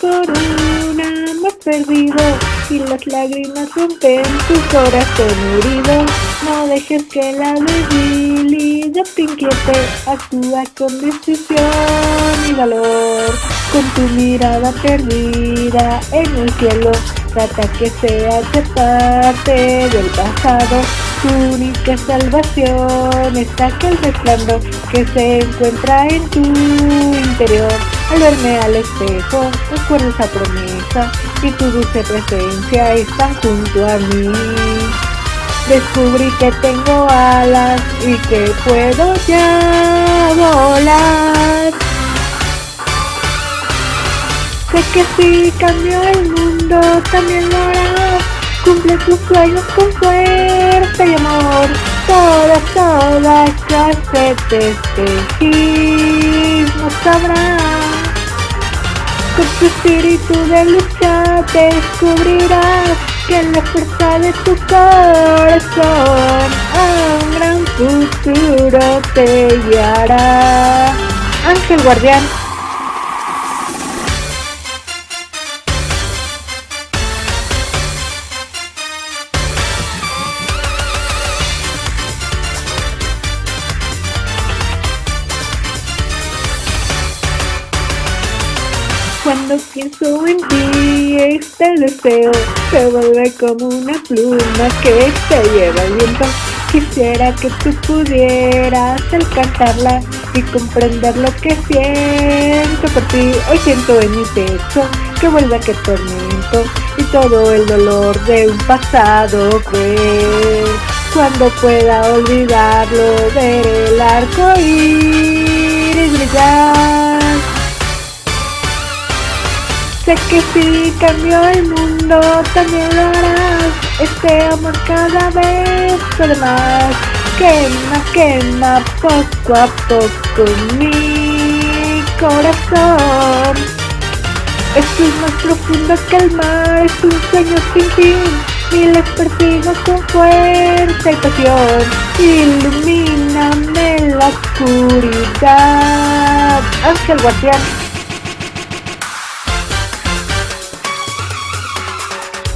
por un amor perdido y las lágrimas rompen tu corazón herido. No dejes que la debilidad te inquiete, actúa con decisión y valor. Con tu mirada perdida en el cielo, trata que sea de parte del pasado. Tu única salvación está aquel resplandor que se encuentra en tu interior. Al verme al espejo, recuerdo esa promesa y tu dulce presencia están junto a mí. Descubrí que tengo alas y que puedo ya volar. Sé que si cambio el mundo también lo harás. Cumple tus sueños con fuerza y amor. Todas, todas clases de espejismo sabrán. Con tu espíritu de lucha descubrirás que en la fuerza de tu corazón un gran futuro te guiará. Ángel Guardián Cuando pienso en ti, este deseo se vuelve como una pluma que se lleva el viento. Quisiera que tú pudieras alcanzarla y comprender lo que siento por ti. Hoy siento en mi pecho que vuelve aquel tormento y todo el dolor de un pasado cruel. Cuando pueda olvidarlo, ver el arco iris brillar. Sé que si cambio el mundo también lo harás. Este amor cada vez puede más. Quema, quema poco a poco mi corazón. Esto es más profundo que el mar, es un sueño sin fin. Y les persigo con fuerza y pasión. Ilumíname la oscuridad. Ángel Guardián.